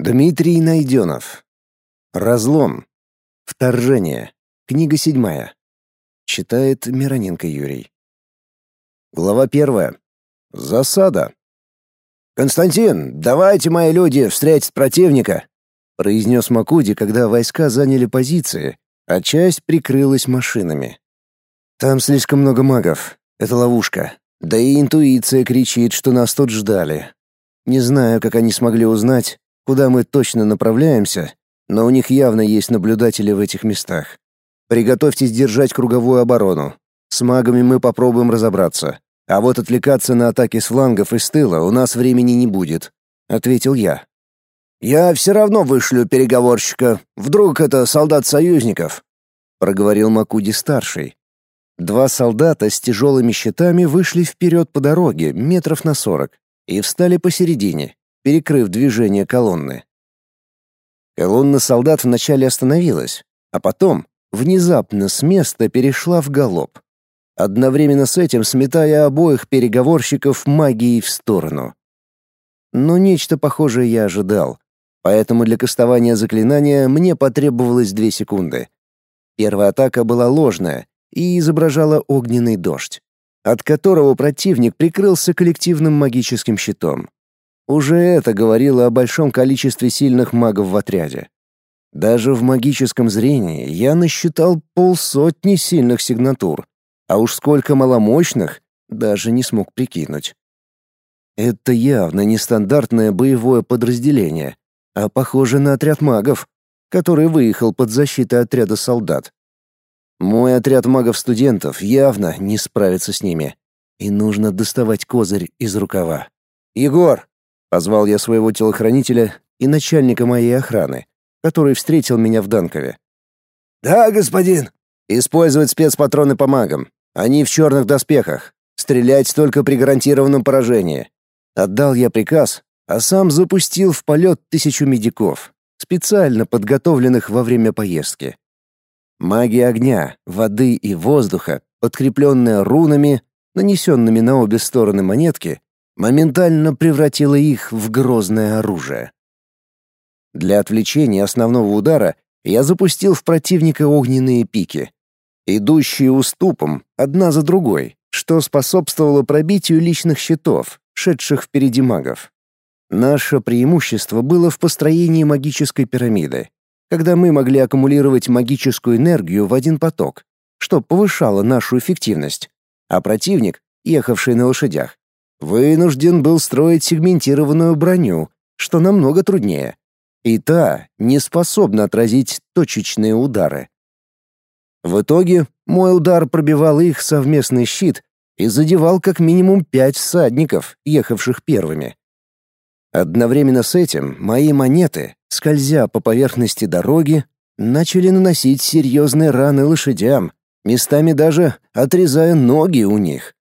Дмитрий Найденов. Разлом. Вторжение. Книга седьмая. Читает Мироненко Юрий. Глава первая. Засада. «Константин, давайте, мои люди, встретить противника!» произнес Макуди, когда войска заняли позиции, а часть прикрылась машинами. «Там слишком много магов. Это ловушка. Да и интуиция кричит, что нас тут ждали. Не знаю, как они смогли узнать, куда мы точно направляемся, но у них явно есть наблюдатели в этих местах. Приготовьтесь держать круговую оборону. С магами мы попробуем разобраться. А вот отвлекаться на атаки с флангов и с тыла у нас времени не будет, ответил я. Я все равно вышлю переговорщика. Вдруг это солдат союзников, проговорил Макуди старший. Два солдата с тяжелыми щитами вышли вперед по дороге метров на сорок и встали посередине, перекрыв движение колонны. Колонна солдат вначале остановилась, а потом внезапно с места перешла в галоп, одновременно с этим сметая обоих переговорщиков магией в сторону. Но нечто похожее я ожидал, поэтому для кастования заклинания мне потребовалось две секунды. Первая атака была ложная и изображала огненный дождь, от которого противник прикрылся коллективным магическим щитом. Уже это говорило о большом количестве сильных магов в отряде. Даже в магическом зрении я насчитал полсотни сильных сигнатур, а уж сколько маломощных даже не смог прикинуть. Это явно нестандартное боевое подразделение, а похоже на отряд магов, который выехал под защитой отряда солдат. Мой отряд магов-студентов явно не справится с ними, и нужно доставать козырь из рукава. «Егор, Позвал я своего телохранителя и начальника моей охраны, который встретил меня в Данкове. «Да, господин!» «Использовать спецпатроны по магам. Они в черных доспехах. Стрелять только при гарантированном поражении». Отдал я приказ, а сам запустил в полет тысячу медиков, специально подготовленных во время поездки. Магия огня, воды и воздуха, подкрепленная рунами, нанесенными на обе стороны монетки, моментально превратила их в грозное оружие. Для отвлечения основного удара я запустил в противника огненные пики, идущие уступом одна за другой, что способствовало пробитию личных щитов, шедших впереди магов. Наше преимущество было в построении магической пирамиды, когда мы могли аккумулировать магическую энергию в один поток, что повышало нашу эффективность, а противник, ехавший на лошадях, вынужден был строить сегментированную броню, что намного труднее. И та не способна отразить точечные удары. В итоге мой удар пробивал их совместный щит и задевал как минимум пять всадников, ехавших первыми. Одновременно с этим мои монеты, скользя по поверхности дороги, начали наносить серьезные раны лошадям, местами даже отрезая ноги у них.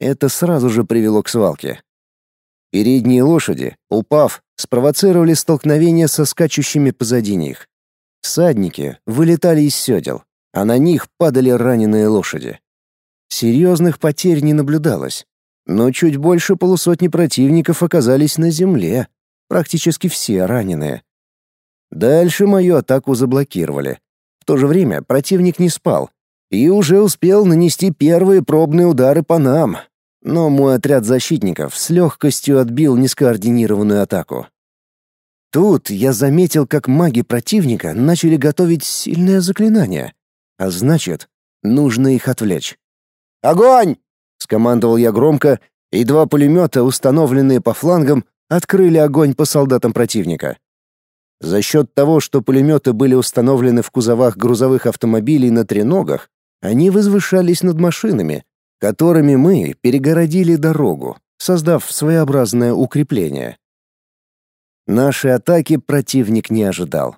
Это сразу же привело к свалке. Передние лошади, упав, спровоцировали столкновение со скачущими позади них. Всадники вылетали из седел, а на них падали раненые лошади. Серьезных потерь не наблюдалось, но чуть больше полусотни противников оказались на земле, практически все раненые. Дальше мою атаку заблокировали. В то же время противник не спал, и уже успел нанести первые пробные удары по нам. Но мой отряд защитников с легкостью отбил нескоординированную атаку. Тут я заметил, как маги противника начали готовить сильное заклинание, а значит, нужно их отвлечь. «Огонь!» — скомандовал я громко, и два пулемета, установленные по флангам, открыли огонь по солдатам противника. За счет того, что пулеметы были установлены в кузовах грузовых автомобилей на треногах, они возвышались над машинами, которыми мы перегородили дорогу, создав своеобразное укрепление. Наши атаки противник не ожидал.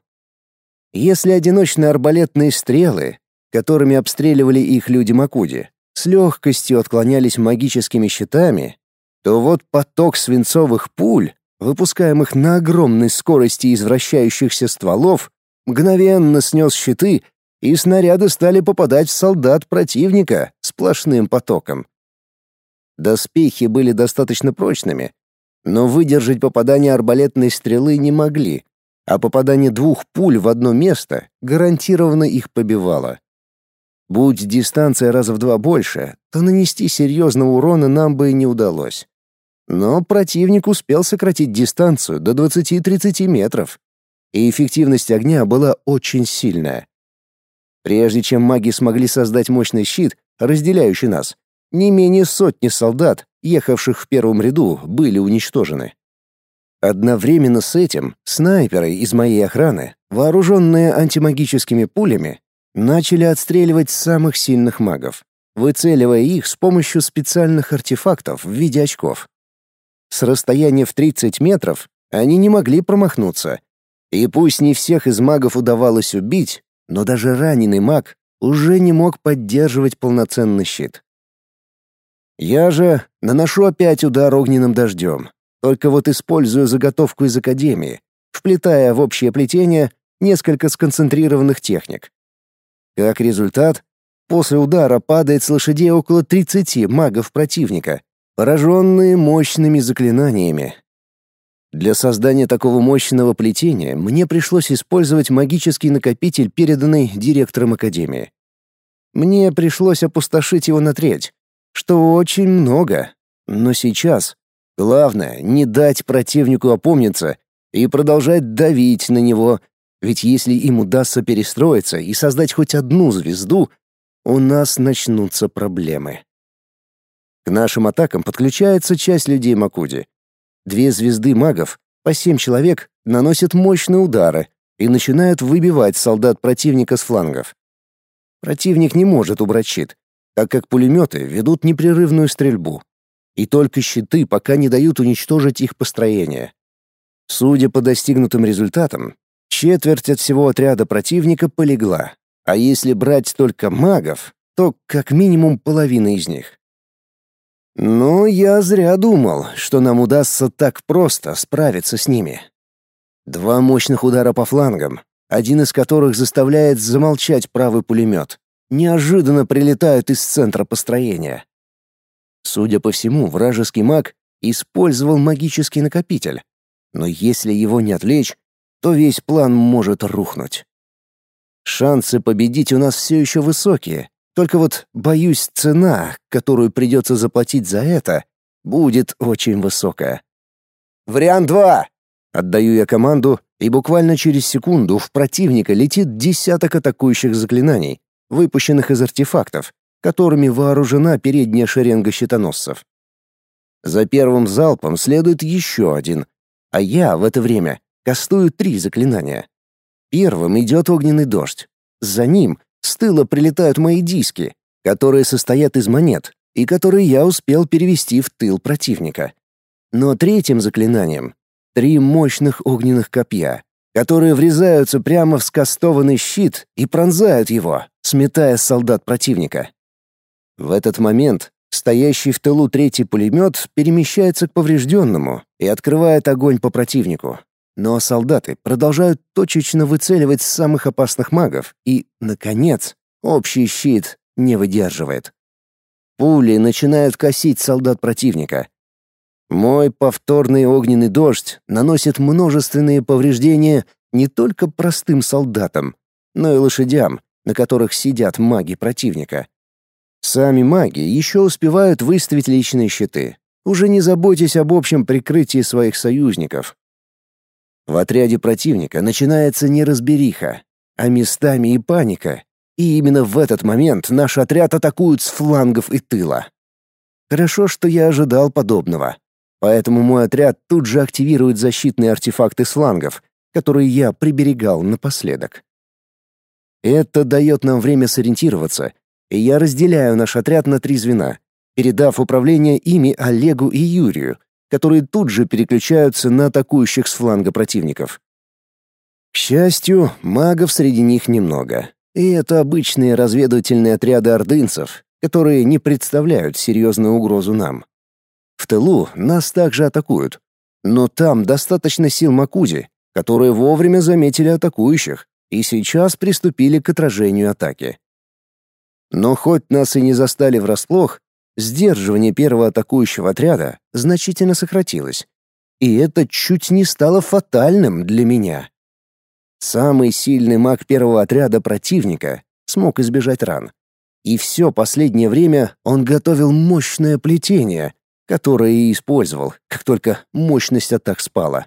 Если одиночные арбалетные стрелы, которыми обстреливали их люди Макуди, с легкостью отклонялись магическими щитами, то вот поток свинцовых пуль, выпускаемых на огромной скорости из вращающихся стволов, мгновенно снес щиты и снаряды стали попадать в солдат противника сплошным потоком. Доспехи были достаточно прочными, но выдержать попадание арбалетной стрелы не могли, а попадание двух пуль в одно место гарантированно их побивало. Будь дистанция раза в два больше, то нанести серьезного урона нам бы и не удалось. Но противник успел сократить дистанцию до 20-30 метров, и эффективность огня была очень сильная. Прежде чем маги смогли создать мощный щит, разделяющий нас, не менее сотни солдат, ехавших в первом ряду, были уничтожены. Одновременно с этим снайперы из моей охраны, вооруженные антимагическими пулями, начали отстреливать самых сильных магов, выцеливая их с помощью специальных артефактов в виде очков. С расстояния в 30 метров они не могли промахнуться. И пусть не всех из магов удавалось убить, но даже раненый маг уже не мог поддерживать полноценный щит. Я же наношу опять удар огненным дождем, только вот использую заготовку из Академии, вплетая в общее плетение несколько сконцентрированных техник. Как результат, после удара падает с лошадей около 30 магов противника, пораженные мощными заклинаниями. Для создания такого мощного плетения мне пришлось использовать магический накопитель, переданный директором Академии. Мне пришлось опустошить его на треть, что очень много, но сейчас главное не дать противнику опомниться и продолжать давить на него, ведь если им удастся перестроиться и создать хоть одну звезду, у нас начнутся проблемы. К нашим атакам подключается часть людей Макуди. Две звезды магов, по семь человек, наносят мощные удары и начинают выбивать солдат противника с флангов. Противник не может убрать щит, так как пулеметы ведут непрерывную стрельбу. И только щиты пока не дают уничтожить их построение. Судя по достигнутым результатам, четверть от всего отряда противника полегла, а если брать только магов, то как минимум половина из них. Но я зря думал, что нам удастся так просто справиться с ними. Два мощных удара по флангам, один из которых заставляет замолчать правый пулемет, неожиданно прилетают из центра построения. Судя по всему, вражеский маг использовал магический накопитель, но если его не отвлечь, то весь план может рухнуть. Шансы победить у нас все еще высокие, только вот, боюсь, цена, которую придется заплатить за это, будет очень высокая. «Вариант два!» Отдаю я команду, и буквально через секунду в противника летит десяток атакующих заклинаний, выпущенных из артефактов, которыми вооружена передняя шеренга щитоносцев. За первым залпом следует еще один, а я в это время кастую три заклинания. Первым идет огненный дождь. За ним с тыла прилетают мои диски, которые состоят из монет и которые я успел перевести в тыл противника. Но третьим заклинанием — три мощных огненных копья, которые врезаются прямо в скастованный щит и пронзают его, сметая солдат противника. В этот момент стоящий в тылу третий пулемет перемещается к поврежденному и открывает огонь по противнику. Но солдаты продолжают точечно выцеливать самых опасных магов, и, наконец, общий щит не выдерживает. Пули начинают косить солдат противника. Мой повторный огненный дождь наносит множественные повреждения не только простым солдатам, но и лошадям, на которых сидят маги противника. Сами маги еще успевают выставить личные щиты, уже не заботясь об общем прикрытии своих союзников, в отряде противника начинается неразбериха, а местами и паника, и именно в этот момент наш отряд атакуют с флангов и тыла. Хорошо, что я ожидал подобного. Поэтому мой отряд тут же активирует защитные артефакты с флангов, которые я приберегал напоследок. Это дает нам время сориентироваться, и я разделяю наш отряд на три звена, передав управление ими Олегу и Юрию, которые тут же переключаются на атакующих с фланга противников. К счастью, магов среди них немного. И это обычные разведывательные отряды ордынцев, которые не представляют серьезную угрозу нам. В тылу нас также атакуют, но там достаточно сил Макузи, которые вовремя заметили атакующих и сейчас приступили к отражению атаки. Но хоть нас и не застали врасплох, Сдерживание первого атакующего отряда значительно сократилось. И это чуть не стало фатальным для меня. Самый сильный маг первого отряда противника смог избежать ран. И все последнее время он готовил мощное плетение, которое и использовал, как только мощность атак спала.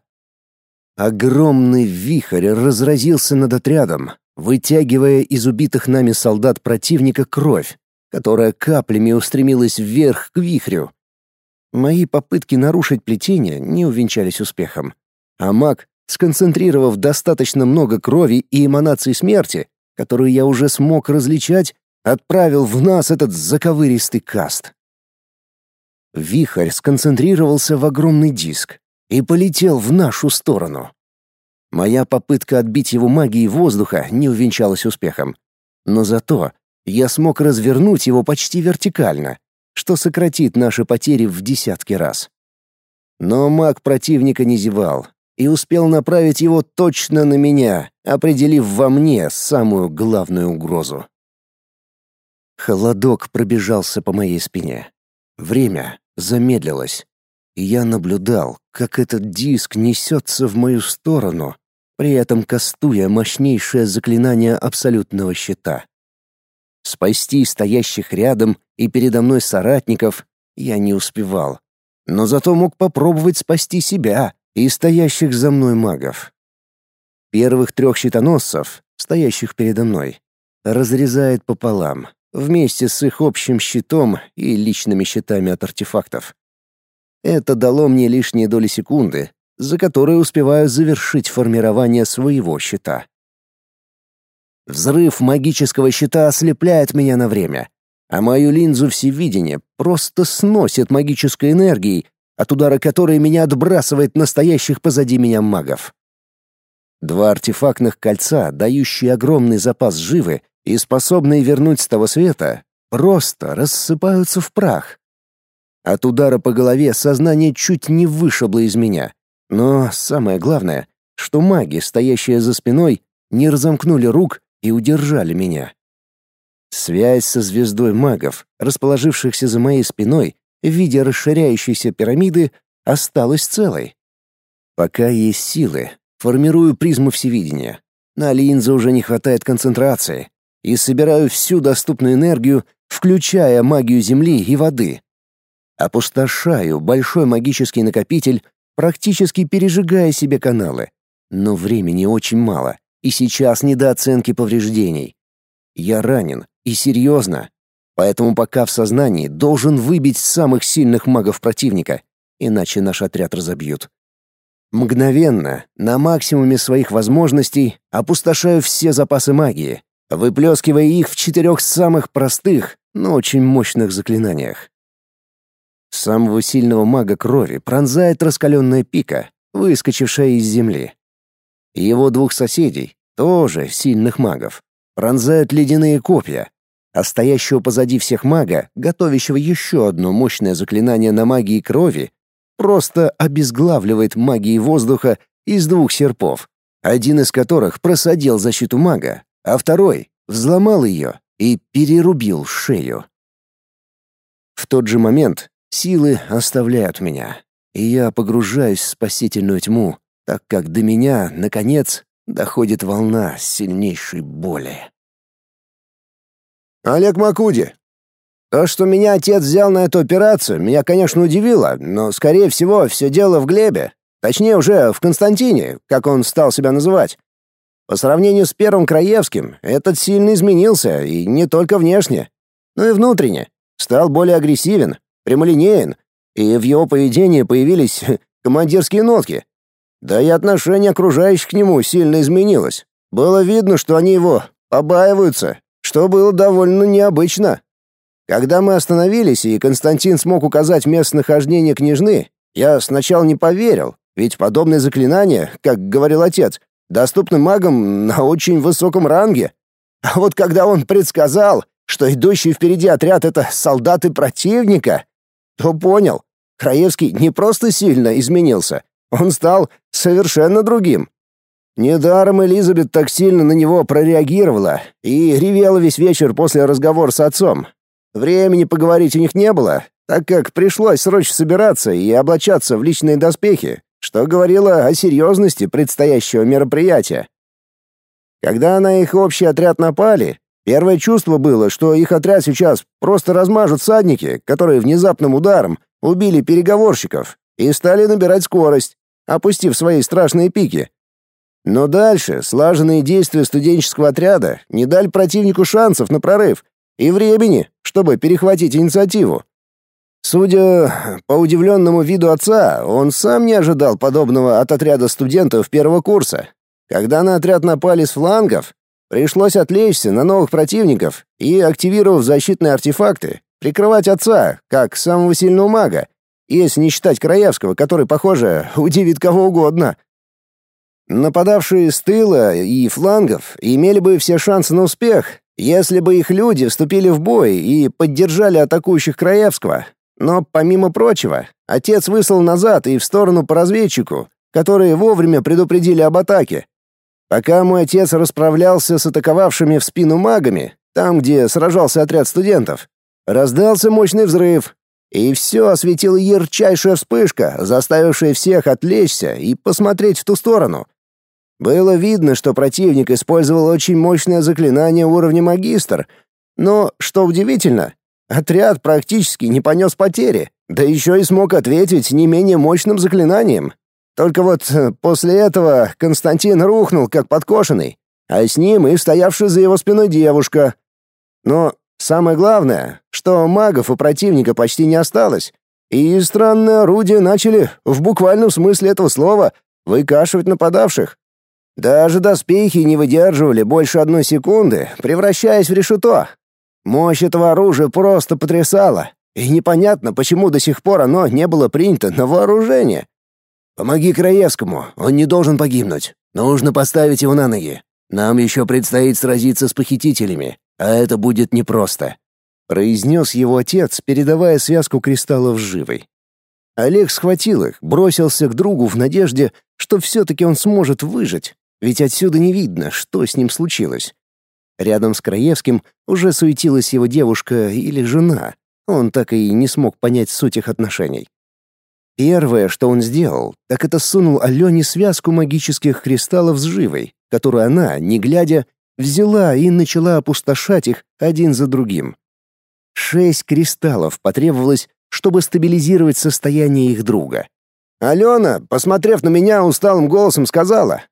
Огромный вихрь разразился над отрядом, вытягивая из убитых нами солдат противника кровь, которая каплями устремилась вверх к вихрю. Мои попытки нарушить плетение не увенчались успехом, а маг, сконцентрировав достаточно много крови и эманаций смерти, которую я уже смог различать, отправил в нас этот заковыристый каст. Вихрь сконцентрировался в огромный диск и полетел в нашу сторону. Моя попытка отбить его магией воздуха не увенчалась успехом. Но зато я смог развернуть его почти вертикально, что сократит наши потери в десятки раз. Но маг противника не зевал и успел направить его точно на меня, определив во мне самую главную угрозу. Холодок пробежался по моей спине. Время замедлилось, и я наблюдал, как этот диск несется в мою сторону, при этом кастуя мощнейшее заклинание абсолютного щита. Спасти стоящих рядом и передо мной соратников я не успевал, но зато мог попробовать спасти себя и стоящих за мной магов. Первых трех щитоносцев, стоящих передо мной, разрезает пополам, вместе с их общим щитом и личными щитами от артефактов. Это дало мне лишние доли секунды, за которые успеваю завершить формирование своего щита. Взрыв магического щита ослепляет меня на время, а мою линзу всевидения просто сносит магической энергией, от удара которой меня отбрасывает настоящих позади меня магов. Два артефактных кольца, дающие огромный запас живы и способные вернуть с того света, просто рассыпаются в прах. От удара по голове сознание чуть не вышибло из меня. Но самое главное, что маги, стоящие за спиной, не разомкнули рук и удержали меня. Связь со звездой магов, расположившихся за моей спиной в виде расширяющейся пирамиды, осталась целой. Пока есть силы, формирую призму всевидения. На линзы уже не хватает концентрации, и собираю всю доступную энергию, включая магию земли и воды. Опустошаю большой магический накопитель, практически пережигая себе каналы. Но времени очень мало, и сейчас не до оценки повреждений. Я ранен, и серьезно. Поэтому пока в сознании должен выбить самых сильных магов противника, иначе наш отряд разобьют. Мгновенно, на максимуме своих возможностей, опустошаю все запасы магии, выплескивая их в четырех самых простых, но очень мощных заклинаниях. Самого сильного мага крови пронзает раскаленная пика, выскочившая из земли. Его двух соседей, тоже сильных магов, пронзают ледяные копья, а стоящего позади всех мага, готовящего еще одно мощное заклинание на магии крови, просто обезглавливает магией воздуха из двух серпов, один из которых просадил защиту мага, а второй взломал ее и перерубил шею. В тот же момент силы оставляют меня, и я погружаюсь в спасительную тьму, так как до меня, наконец, доходит волна сильнейшей боли. Олег Макуди. То, что меня отец взял на эту операцию, меня, конечно, удивило, но, скорее всего, все дело в Глебе. Точнее, уже в Константине, как он стал себя называть. По сравнению с первым Краевским, этот сильно изменился, и не только внешне, но и внутренне. Стал более агрессивен, прямолинеен, и в его поведении появились командирские нотки. Да и отношение окружающих к нему сильно изменилось. Было видно, что они его побаиваются, что было довольно необычно. Когда мы остановились, и Константин смог указать местонахождение княжны, я сначала не поверил, ведь подобное заклинание, как говорил отец, доступны магам на очень высоком ранге. А вот когда он предсказал, что идущий впереди отряд — это солдаты противника, то понял, Краевский не просто сильно изменился, он стал совершенно другим. Недаром Элизабет так сильно на него прореагировала и ревела весь вечер после разговора с отцом. Времени поговорить у них не было, так как пришлось срочно собираться и облачаться в личные доспехи, что говорило о серьезности предстоящего мероприятия. Когда на их общий отряд напали, первое чувство было, что их отряд сейчас просто размажут садники, которые внезапным ударом убили переговорщиков и стали набирать скорость, опустив свои страшные пики. Но дальше слаженные действия студенческого отряда не дали противнику шансов на прорыв и времени, чтобы перехватить инициативу. Судя по удивленному виду отца, он сам не ожидал подобного от отряда студентов первого курса. Когда на отряд напали с флангов, пришлось отвлечься на новых противников и, активировав защитные артефакты, прикрывать отца, как самого сильного мага, если не считать Краевского, который, похоже, удивит кого угодно. Нападавшие с тыла и флангов имели бы все шансы на успех, если бы их люди вступили в бой и поддержали атакующих Краевского. Но, помимо прочего, отец выслал назад и в сторону по разведчику, которые вовремя предупредили об атаке. Пока мой отец расправлялся с атаковавшими в спину магами, там, где сражался отряд студентов, раздался мощный взрыв, и все осветила ярчайшая вспышка, заставившая всех отвлечься и посмотреть в ту сторону. Было видно, что противник использовал очень мощное заклинание уровня магистр, но, что удивительно, отряд практически не понес потери, да еще и смог ответить не менее мощным заклинанием. Только вот э, после этого Константин рухнул как подкошенный, а с ним и стоявшая за его спиной девушка. Но Самое главное, что магов у противника почти не осталось, и странные орудия начали, в буквальном смысле этого слова, выкашивать нападавших. Даже доспехи не выдерживали больше одной секунды, превращаясь в решето. Мощь этого оружия просто потрясала, и непонятно, почему до сих пор оно не было принято на вооружение. «Помоги Краевскому, он не должен погибнуть. Нужно поставить его на ноги. Нам еще предстоит сразиться с похитителями а это будет непросто», — произнес его отец, передавая связку кристаллов живой. Олег схватил их, бросился к другу в надежде, что все-таки он сможет выжить, ведь отсюда не видно, что с ним случилось. Рядом с Краевским уже суетилась его девушка или жена. Он так и не смог понять суть их отношений. Первое, что он сделал, так это сунул Алене связку магических кристаллов с живой, которую она, не глядя, взяла и начала опустошать их один за другим. Шесть кристаллов потребовалось, чтобы стабилизировать состояние их друга. Алена, посмотрев на меня, усталым голосом сказала.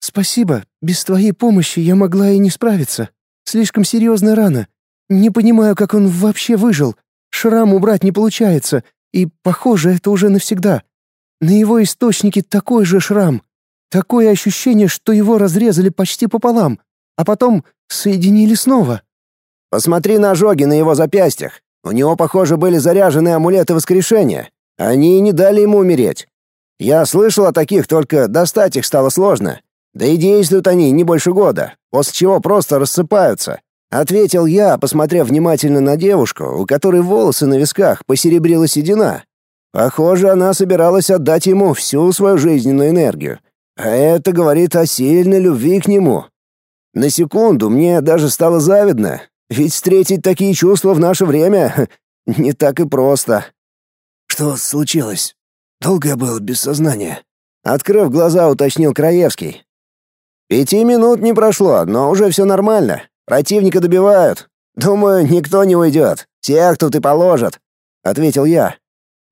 «Спасибо, без твоей помощи я могла и не справиться. Слишком серьезная рана. Не понимаю, как он вообще выжил. Шрам убрать не получается, и, похоже, это уже навсегда. На его источнике такой же шрам. Такое ощущение, что его разрезали почти пополам а потом соединили снова. Посмотри на ожоги на его запястьях. У него, похоже, были заряжены амулеты воскрешения. Они не дали ему умереть. Я слышал о таких, только достать их стало сложно. Да и действуют они не больше года, после чего просто рассыпаются. Ответил я, посмотрев внимательно на девушку, у которой волосы на висках посеребрила седина. Похоже, она собиралась отдать ему всю свою жизненную энергию. А это говорит о сильной любви к нему, на секунду мне даже стало завидно, ведь встретить такие чувства в наше время не так и просто. Что случилось? Долго я был без сознания. Открыв глаза, уточнил Краевский. Пяти минут не прошло, но уже все нормально. Противника добивают. Думаю, никто не уйдет. Всех тут и положат, ответил я.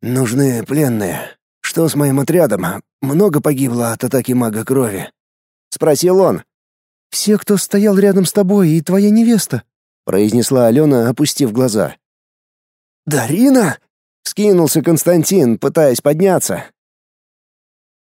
Нужны пленные. Что с моим отрядом? Много погибло от атаки мага крови? спросил он. «Все, кто стоял рядом с тобой, и твоя невеста», — произнесла Алена, опустив глаза. «Дарина?» — скинулся Константин, пытаясь подняться.